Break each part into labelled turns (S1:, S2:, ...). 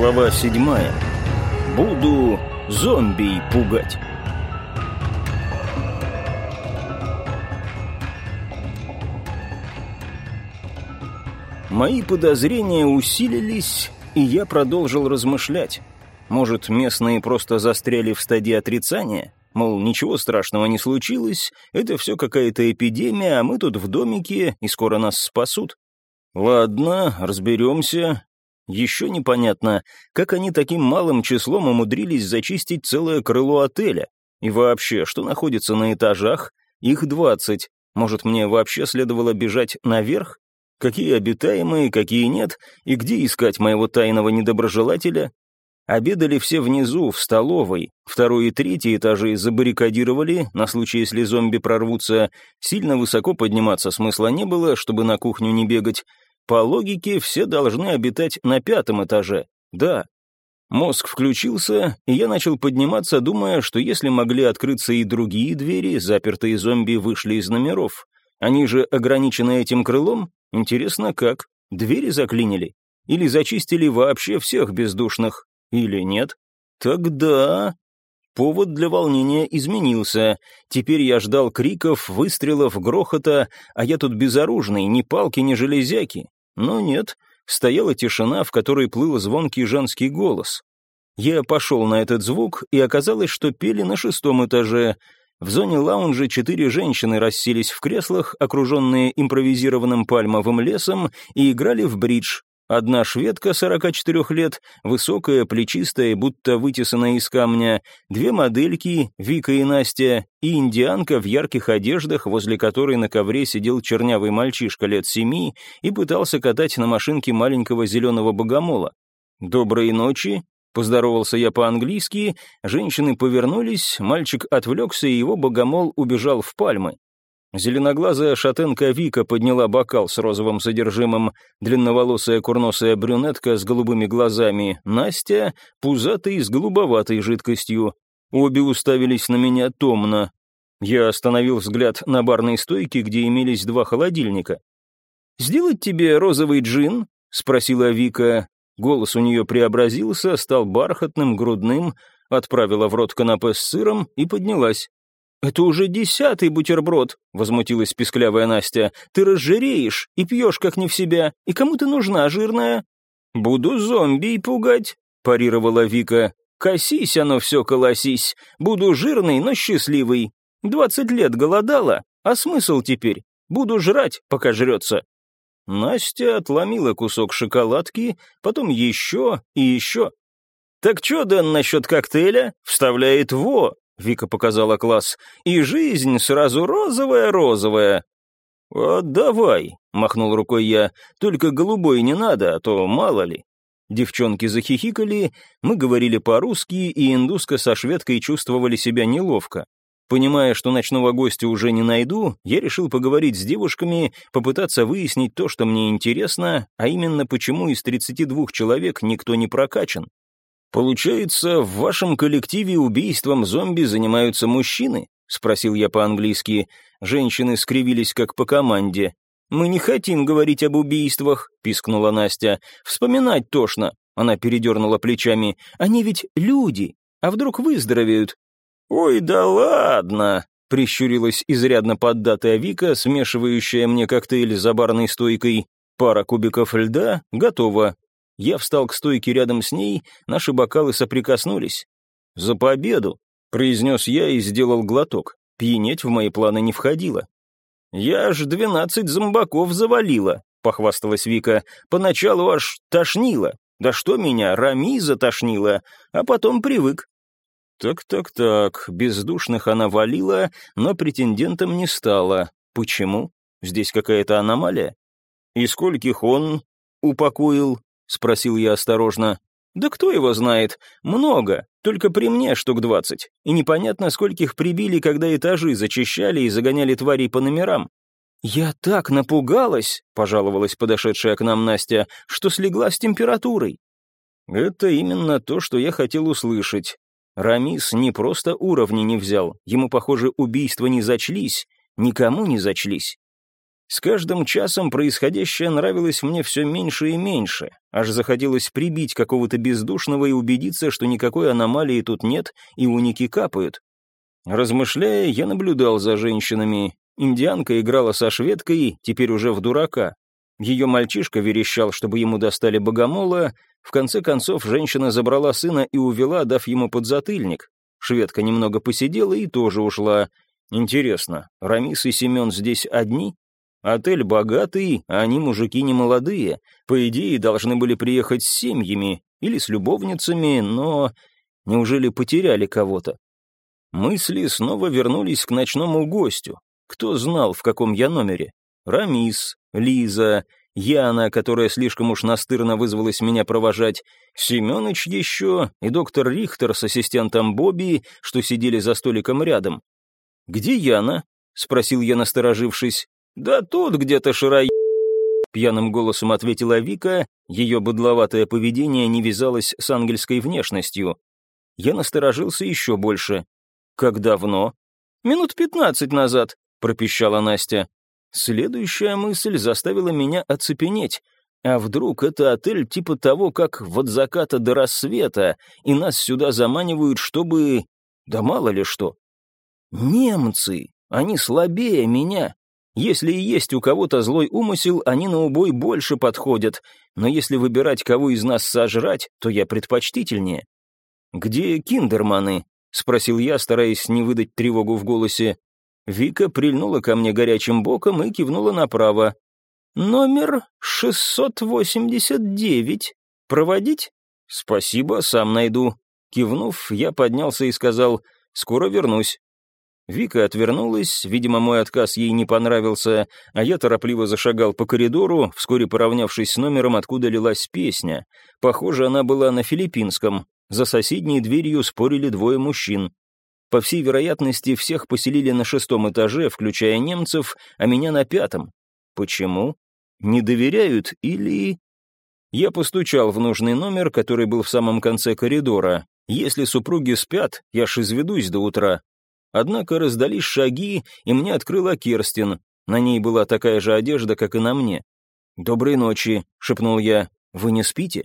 S1: Глава седьмая. Буду зомби пугать. Мои подозрения усилились, и я продолжил размышлять. Может, местные просто застряли в стадии отрицания? Мол, ничего страшного не случилось, это все какая-то эпидемия, а мы тут в домике, и скоро нас спасут. Ладно, разберемся. Еще непонятно, как они таким малым числом умудрились зачистить целое крыло отеля. И вообще, что находится на этажах? Их двадцать. Может, мне вообще следовало бежать наверх? Какие обитаемые, какие нет, и где искать моего тайного недоброжелателя? Обедали все внизу, в столовой. Второй и третий этажи забаррикадировали, на случай, если зомби прорвутся. Сильно высоко подниматься смысла не было, чтобы на кухню не бегать. По логике, все должны обитать на пятом этаже. Да. Мозг включился, и я начал подниматься, думая, что если могли открыться и другие двери, запертые зомби вышли из номеров. Они же ограничены этим крылом? Интересно, как? Двери заклинили? Или зачистили вообще всех бездушных? Или нет? Тогда... Повод для волнения изменился. Теперь я ждал криков, выстрелов, грохота, а я тут безоружный, ни палки, ни железяки. Но нет, стояла тишина, в которой плыл звонкий женский голос. Я пошел на этот звук, и оказалось, что пели на шестом этаже. В зоне лаунжа четыре женщины расселись в креслах, окруженные импровизированным пальмовым лесом, и играли в бридж, Одна шведка 44 лет, высокая, плечистая, будто вытесанная из камня, две модельки, Вика и Настя, и индианка в ярких одеждах, возле которой на ковре сидел чернявый мальчишка лет семи и пытался катать на машинке маленького зеленого богомола. «Доброй ночи», Поздоровался я по-английски, женщины повернулись, мальчик отвлекся, и его богомол убежал в пальмы. Зеленоглазая шатенка Вика подняла бокал с розовым содержимым, длинноволосая курносая брюнетка с голубыми глазами, Настя, пузатый с голубоватой жидкостью. Обе уставились на меня томно. Я остановил взгляд на барной стойке, где имелись два холодильника. «Сделать тебе розовый джин?» — спросила Вика. Голос у нее преобразился, стал бархатным, грудным, отправила в рот канапе с сыром и поднялась. «Это уже десятый бутерброд», — возмутилась писклявая Настя. «Ты разжиреешь и пьешь как не в себя. И кому ты нужна, жирная?» «Буду зомби пугать», — парировала Вика. «Косись оно все, колосись. Буду жирный, но счастливый. Двадцать лет голодала, а смысл теперь? Буду жрать, пока жрется». Настя отломила кусок шоколадки, потом еще и еще. «Так что, Дэн, насчет коктейля?» Вставляет «во», Вика показала класс. «И жизнь сразу розовая-розовая». «Вот давай», — махнул рукой я, — «только голубой не надо, а то мало ли». Девчонки захихикали, мы говорили по-русски, и индуска со шведкой чувствовали себя неловко. Понимая, что ночного гостя уже не найду, я решил поговорить с девушками, попытаться выяснить то, что мне интересно, а именно почему из 32 человек никто не прокачан. «Получается, в вашем коллективе убийством зомби занимаются мужчины?» — спросил я по-английски. Женщины скривились как по команде. «Мы не хотим говорить об убийствах», — пискнула Настя. «Вспоминать тошно», — она передернула плечами. «Они ведь люди, а вдруг выздоровеют?» «Ой, да ладно», — прищурилась изрядно поддатая Вика, смешивающая мне коктейль за барной стойкой. Пара кубиков льда готова. Я встал к стойке рядом с ней, наши бокалы соприкоснулись. «За победу!» — произнес я и сделал глоток. Пьянеть в мои планы не входило. «Я аж двенадцать зомбаков завалила», — похвасталась Вика. «Поначалу аж тошнило. Да что меня, Рами затошнило, а потом привык». Так-так-так, бездушных она валила, но претендентом не стала. Почему? Здесь какая-то аномалия? И скольких он упокоил? — спросил я осторожно. «Да кто его знает? Много. Только при мне штук двадцать. И непонятно, скольких прибили, когда этажи зачищали и загоняли тварей по номерам. «Я так напугалась», — пожаловалась подошедшая к нам Настя, «что слегла с температурой». Это именно то, что я хотел услышать. Рамис не просто уровни не взял, ему, похоже, убийства не зачлись, никому не зачлись. С каждым часом происходящее нравилось мне все меньше и меньше, аж захотелось прибить какого-то бездушного и убедиться, что никакой аномалии тут нет и уники капают. Размышляя, я наблюдал за женщинами. Индианка играла со шведкой, теперь уже в дурака. Ее мальчишка верещал, чтобы ему достали богомола. В конце концов, женщина забрала сына и увела, дав ему подзатыльник. Шведка немного посидела и тоже ушла. Интересно, Рамис и Семен здесь одни? Отель богатый, а они мужики не молодые. По идее, должны были приехать с семьями или с любовницами, но... Неужели потеряли кого-то? Мысли снова вернулись к ночному гостю. Кто знал, в каком я номере? Рамис, Лиза, Яна, которая слишком уж настырно вызвалась меня провожать, Семёныч еще и доктор Рихтер с ассистентом Бобби, что сидели за столиком рядом. «Где Яна?» — спросил я, насторожившись. «Да тут где-то шира...» Пьяным голосом ответила Вика, ее быдловатое поведение не вязалось с ангельской внешностью. Я насторожился еще больше. «Как давно?» «Минут пятнадцать назад», — пропищала Настя. Следующая мысль заставила меня оцепенеть. А вдруг это отель типа того, как «От заката до рассвета», и нас сюда заманивают, чтобы... Да мало ли что. Немцы! Они слабее меня. Если и есть у кого-то злой умысел, они на убой больше подходят, но если выбирать, кого из нас сожрать, то я предпочтительнее. «Где киндерманы?» — спросил я, стараясь не выдать тревогу в голосе. Вика прильнула ко мне горячим боком и кивнула направо. «Номер 689. Проводить?» «Спасибо, сам найду». Кивнув, я поднялся и сказал «Скоро вернусь». Вика отвернулась, видимо, мой отказ ей не понравился, а я торопливо зашагал по коридору, вскоре поравнявшись с номером, откуда лилась песня. Похоже, она была на филиппинском. За соседней дверью спорили двое мужчин. По всей вероятности, всех поселили на шестом этаже, включая немцев, а меня на пятом. Почему? Не доверяют или... Я постучал в нужный номер, который был в самом конце коридора. Если супруги спят, я ж изведусь до утра. Однако раздались шаги, и мне открыла Керстин. На ней была такая же одежда, как и на мне. «Доброй ночи», — шепнул я. «Вы не спите?»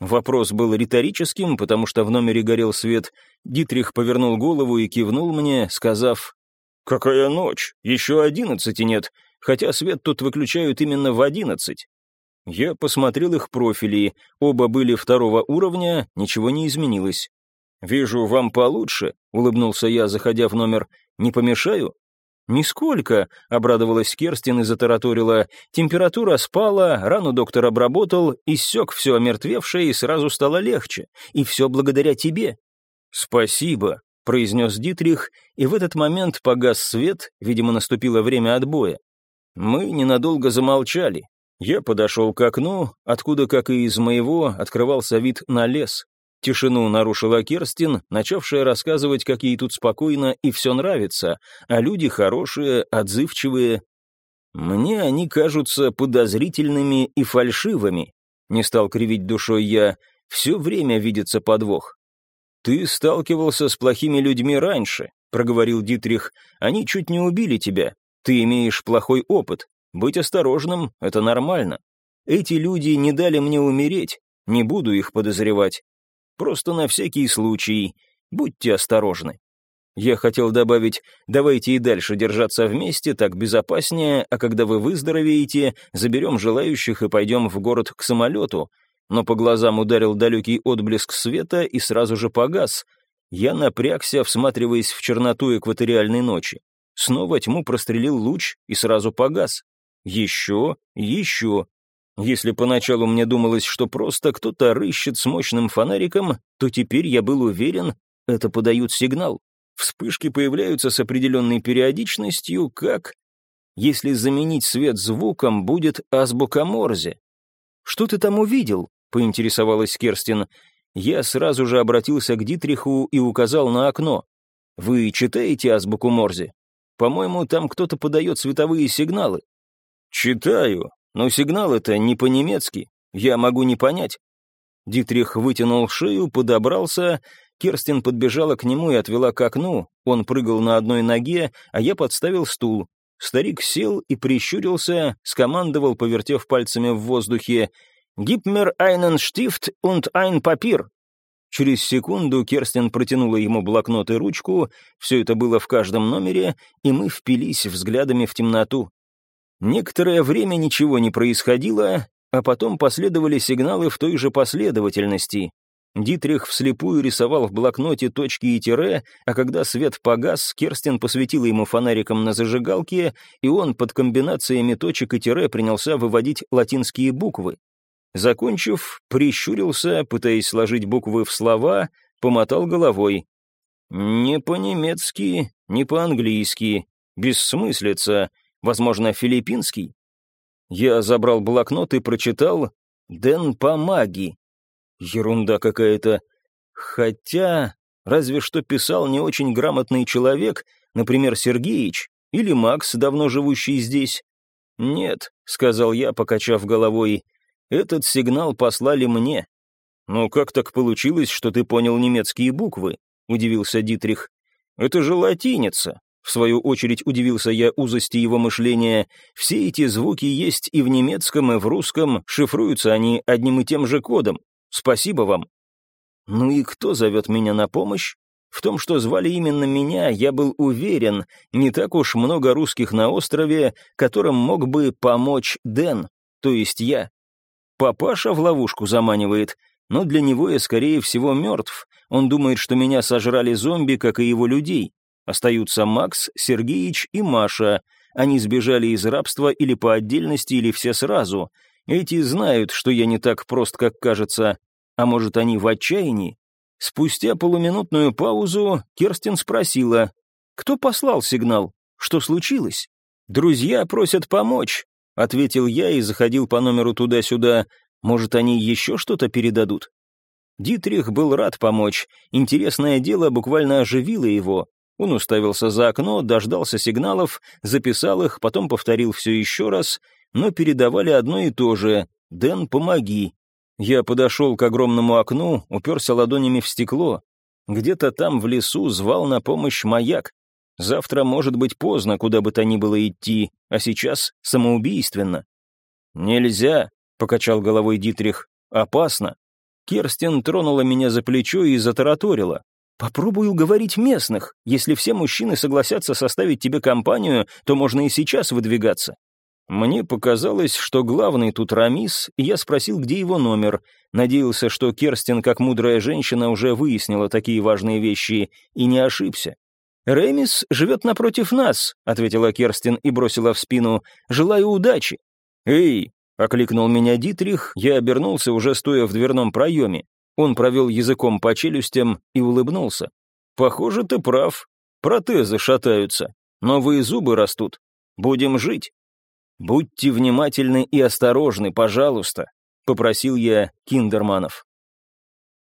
S1: Вопрос был риторическим, потому что в номере горел свет. Дитрих повернул голову и кивнул мне, сказав, «Какая ночь? Еще одиннадцати нет, хотя свет тут выключают именно в одиннадцать». Я посмотрел их профили, оба были второго уровня, ничего не изменилось. «Вижу, вам получше», — улыбнулся я, заходя в номер. «Не помешаю?» «Нисколько», — обрадовалась Керстин и затараторила. «Температура спала, рану доктор обработал, иссек все омертвевшее и сразу стало легче. И все благодаря тебе». «Спасибо», — произнес Дитрих, и в этот момент погас свет, видимо, наступило время отбоя. Мы ненадолго замолчали. Я подошел к окну, откуда, как и из моего, открывался вид на лес. Тишину нарушила Керстин, начавшая рассказывать, как ей тут спокойно и все нравится, а люди хорошие, отзывчивые. Мне они кажутся подозрительными и фальшивыми. Не стал кривить душой я, все время видится подвох. «Ты сталкивался с плохими людьми раньше», — проговорил Дитрих. «Они чуть не убили тебя. Ты имеешь плохой опыт. Быть осторожным — это нормально. Эти люди не дали мне умереть, не буду их подозревать. Просто на всякий случай. Будьте осторожны. Я хотел добавить, давайте и дальше держаться вместе, так безопаснее, а когда вы выздоровеете, заберем желающих и пойдем в город к самолету. Но по глазам ударил далекий отблеск света и сразу же погас. Я напрягся, всматриваясь в черноту экваториальной ночи. Снова тьму прострелил луч и сразу погас. Еще, еще. Если поначалу мне думалось, что просто кто-то рыщет с мощным фонариком, то теперь я был уверен, это подают сигнал. Вспышки появляются с определенной периодичностью, как... Если заменить свет звуком, будет азбука Морзе. «Что ты там увидел?» — поинтересовалась Керстин. Я сразу же обратился к Дитриху и указал на окно. «Вы читаете азбуку Морзе? По-моему, там кто-то подает световые сигналы». «Читаю», но сигнал это не по-немецки, я могу не понять. Дитрих вытянул шею, подобрался, Керстин подбежала к нему и отвела к окну, он прыгал на одной ноге, а я подставил стул. Старик сел и прищурился, скомандовал, повертев пальцами в воздухе «Gib mir einen Stift und ein Papier». Через секунду Керстин протянула ему блокнот и ручку, все это было в каждом номере, и мы впились взглядами в темноту. Некоторое время ничего не происходило, а потом последовали сигналы в той же последовательности. Дитрих вслепую рисовал в блокноте точки и тире, а когда свет погас, Керстин посветила ему фонариком на зажигалке, и он под комбинациями точек и тире принялся выводить латинские буквы. Закончив, прищурился, пытаясь сложить буквы в слова, помотал головой. «Не по-немецки, не по-английски, бессмыслица, возможно, филиппинский?» Я забрал блокнот и прочитал «Ден Помаги». Ерунда какая-то. Хотя, разве что писал не очень грамотный человек, например, Сергеич или Макс, давно живущий здесь. «Нет», — сказал я, покачав головой, — «этот сигнал послали мне». «Ну как так получилось, что ты понял немецкие буквы?» — удивился Дитрих. «Это же латиница». В свою очередь удивился я узости его мышления. Все эти звуки есть и в немецком, и в русском, шифруются они одним и тем же кодом. Спасибо вам». Ну и кто зовет меня на помощь? В том, что звали именно меня, я был уверен, не так уж много русских на острове, которым мог бы помочь Дэн, то есть я. Папаша в ловушку заманивает, но для него я, скорее всего, мертв. Он думает, что меня сожрали зомби, как и его людей. Остаются Макс, Сергеич и Маша. Они сбежали из рабства или по отдельности, или все сразу. Эти знают, что я не так прост, как кажется. А может, они в отчаянии? Спустя полуминутную паузу Керстин спросила, «Кто послал сигнал? Что случилось?» «Друзья просят помочь», — ответил я и заходил по номеру туда-сюда. «Может, они еще что-то передадут?» Дитрих был рад помочь. Интересное дело буквально оживило его. Он уставился за окно, дождался сигналов, записал их, потом повторил все еще раз — но передавали одно и то же «Дэн, помоги». Я подошел к огромному окну, уперся ладонями в стекло. Где-то там в лесу звал на помощь маяк. Завтра может быть поздно, куда бы то ни было идти, а сейчас самоубийственно. «Нельзя», — покачал головой Дитрих, — «опасно». Керстин тронула меня за плечо и затараторила. «Попробуй уговорить местных. Если все мужчины согласятся составить тебе компанию, то можно и сейчас выдвигаться. Мне показалось, что главный тут Рамис, и я спросил, где его номер. Надеялся, что Керстин, как мудрая женщина, уже выяснила такие важные вещи, и не ошибся. «Ремис живет напротив нас», — ответила Керстин и бросила в спину. «Желаю удачи». «Эй!» — окликнул меня Дитрих, я обернулся, уже стоя в дверном проеме. Он провел языком по челюстям и улыбнулся. «Похоже, ты прав. Протезы шатаются. Новые зубы растут. Будем жить». «Будьте внимательны и осторожны, пожалуйста», — попросил я киндерманов.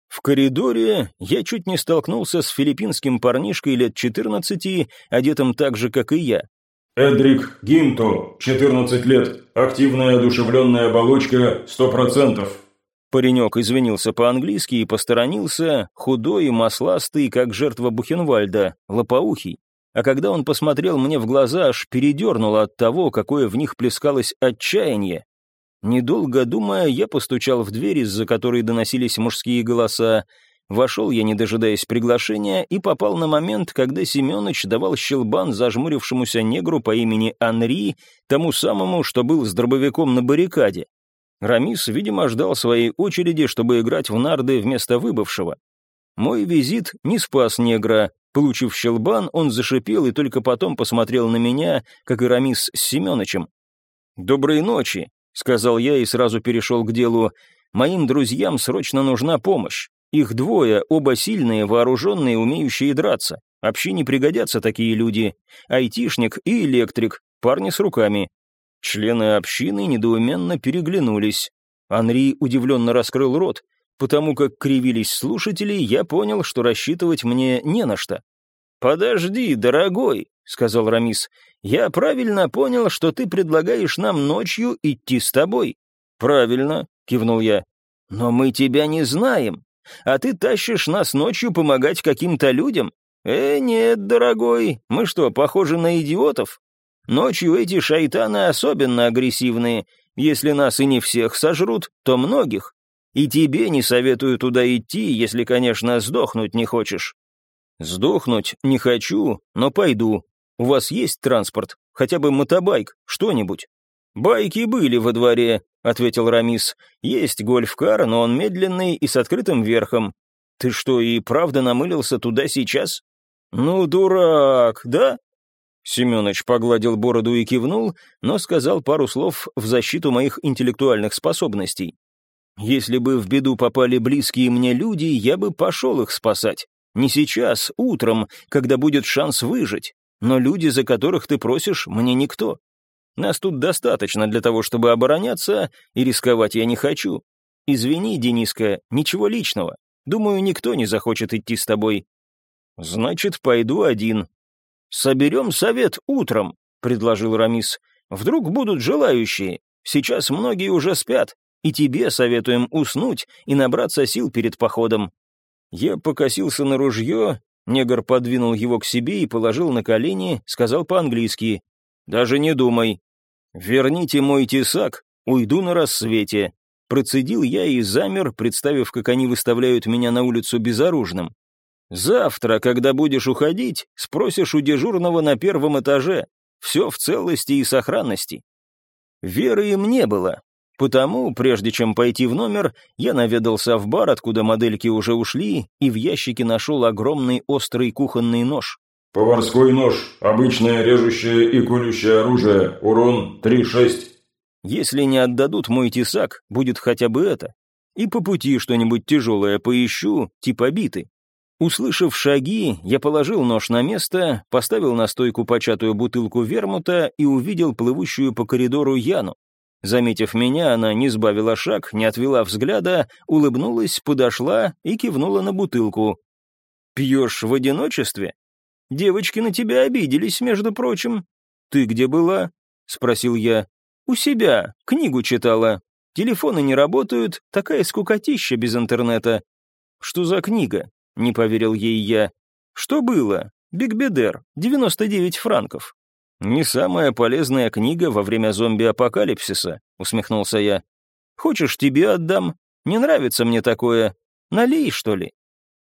S1: В коридоре я чуть не столкнулся с филиппинским парнишкой лет 14, одетым так же, как и я.
S2: «Эдрик Гинто, 14 лет, активная одушевленная оболочка, 100%.
S1: Паренек извинился по-английски и посторонился, худой и масластый, как жертва Бухенвальда, лопоухий а когда он посмотрел мне в глаза, аж передернуло от того, какое в них плескалось отчаяние. Недолго думая, я постучал в дверь, из-за которой доносились мужские голоса. Вошел я, не дожидаясь приглашения, и попал на момент, когда Семенович давал щелбан зажмурившемуся негру по имени Анри, тому самому, что был с дробовиком на баррикаде. Рамис, видимо, ждал своей очереди, чтобы играть в нарды вместо выбывшего. Мой визит не спас негра, Получив щелбан, он зашипел и только потом посмотрел на меня, как и Рамис с Семеновичем. «Доброй ночи», — сказал я и сразу перешел к делу. «Моим друзьям срочно нужна помощь. Их двое, оба сильные, вооруженные, умеющие драться. Общине пригодятся такие люди. Айтишник и электрик, парни с руками». Члены общины недоуменно переглянулись. Анри удивленно раскрыл рот. Потому как кривились слушатели, я понял, что рассчитывать мне не на что. «Подожди, дорогой», — сказал Рамис, — «я правильно понял, что ты предлагаешь нам ночью идти с тобой». «Правильно», — кивнул я. «Но мы тебя не знаем, а ты тащишь нас ночью помогать каким-то людям? Э, нет, дорогой, мы что, похожи на идиотов?» Ночью эти шайтаны особенно агрессивные. Если нас и не всех сожрут, то многих. И тебе не советую туда идти, если, конечно, сдохнуть не хочешь». «Сдохнуть не хочу, но пойду. У вас есть транспорт? Хотя бы мотобайк, что-нибудь?» «Байки были во дворе», — ответил Рамис. «Есть гольф-кар, но он медленный и с открытым верхом. Ты что, и правда намылился туда сейчас?» «Ну, дурак, да?» Семенович погладил бороду и кивнул, но сказал пару слов в защиту моих интеллектуальных способностей. «Если бы в беду попали близкие мне люди, я бы пошел их спасать. Не сейчас, утром, когда будет шанс выжить. Но люди, за которых ты просишь, мне никто. Нас тут достаточно для того, чтобы обороняться, и рисковать я не хочу. Извини, Дениска, ничего личного. Думаю, никто не захочет идти с тобой. Значит, пойду один. Соберем совет утром, предложил Рамис. Вдруг будут желающие. Сейчас многие уже спят, и тебе советуем уснуть и набраться сил перед походом. Я покосился на ружье, негр подвинул его к себе и положил на колени, сказал по-английски. «Даже не думай, «Верните мой тесак, уйду на рассвете», Процедил я и замер, представив, как они выставляют меня на улицу безоружным. «Завтра, когда будешь уходить, спросишь у дежурного на первом этаже. Все в целости и сохранности». Веры им не было, потому, прежде чем пойти в номер, я наведался в бар, откуда модельки уже ушли, и в ящике нашел огромный острый кухонный нож.
S2: Поварской нож, обычное режущее и колющее оружие, урон 3-6.
S1: Если не отдадут мой тесак, будет хотя бы это. И по пути что-нибудь тяжелое поищу, типа биты. Услышав шаги, я положил нож на место, поставил на стойку початую бутылку вермута и увидел плывущую по коридору Яну. Заметив меня, она не сбавила шаг, не отвела взгляда, улыбнулась, подошла и кивнула на бутылку. «Пьешь в одиночестве?» Девочки на тебя обиделись, между прочим. Ты где была? Спросил я. У себя, книгу читала. Телефоны не работают, такая скукотища без интернета. Что за книга? Не поверил ей я. Что было? Бигбедер, 99 франков. «Не самая полезная книга во время зомби-апокалипсиса», — усмехнулся я. «Хочешь, тебе отдам? Не нравится мне такое. Налей, что ли?»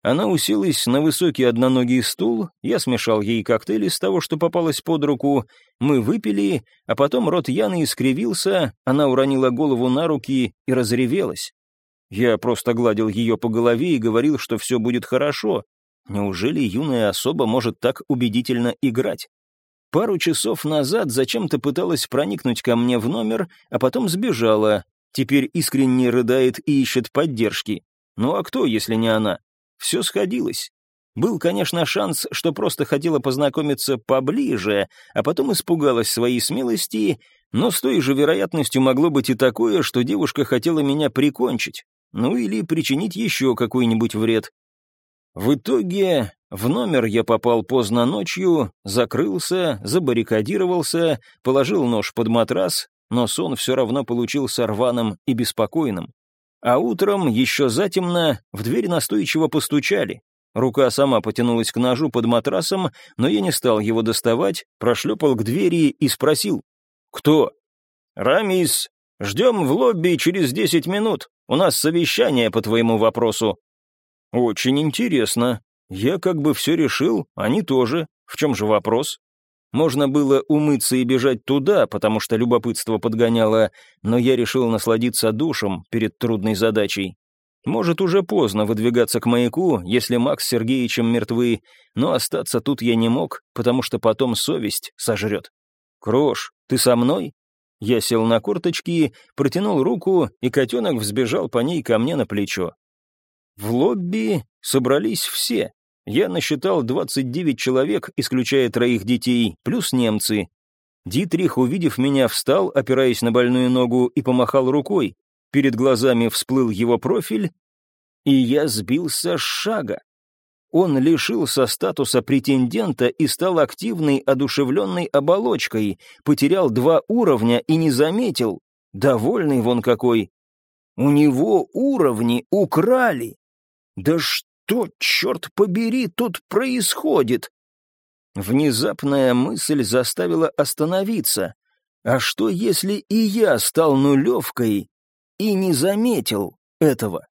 S1: Она уселась на высокий одноногий стул, я смешал ей коктейль из того, что попалось под руку, мы выпили, а потом рот Яны искривился, она уронила голову на руки и разревелась. Я просто гладил ее по голове и говорил, что все будет хорошо. Неужели юная особа может так убедительно играть? Пару часов назад зачем-то пыталась проникнуть ко мне в номер, а потом сбежала. Теперь искренне рыдает и ищет поддержки. Ну а кто, если не она? Все сходилось. Был, конечно, шанс, что просто хотела познакомиться поближе, а потом испугалась своей смелости, но с той же вероятностью могло быть и такое, что девушка хотела меня прикончить, ну или причинить еще какой-нибудь вред. В итоге в номер я попал поздно ночью, закрылся, забаррикадировался, положил нож под матрас, но сон все равно получился рваным и беспокойным. А утром, еще затемно, в дверь настойчиво постучали. Рука сама потянулась к ножу под матрасом, но я не стал его доставать, прошлепал к двери и спросил. «Кто?» «Рамис, ждем в лобби через десять минут. У нас совещание по твоему вопросу». «Очень интересно. Я как бы все решил, они тоже. В чем же вопрос?» Можно было умыться и бежать туда, потому что любопытство подгоняло, но я решил насладиться душем перед трудной задачей. Может, уже поздно выдвигаться к маяку, если Макс с Сергеичем мертвы, но остаться тут я не мог, потому что потом совесть сожрет. «Крош, ты со мной?» Я сел на корточки, протянул руку, и котенок взбежал по ней ко мне на плечо. В лобби собрались все. Я насчитал 29 человек, исключая троих детей, плюс немцы. Дитрих, увидев меня, встал, опираясь на больную ногу, и помахал рукой. Перед глазами всплыл его профиль, и я сбился с шага. Он лишился статуса претендента и стал активной, одушевленной оболочкой, потерял два уровня и не заметил. Довольный вон какой. У него уровни украли. Да что черт побери, тут происходит? Внезапная мысль заставила остановиться. А что, если и я стал нулевкой и не заметил этого?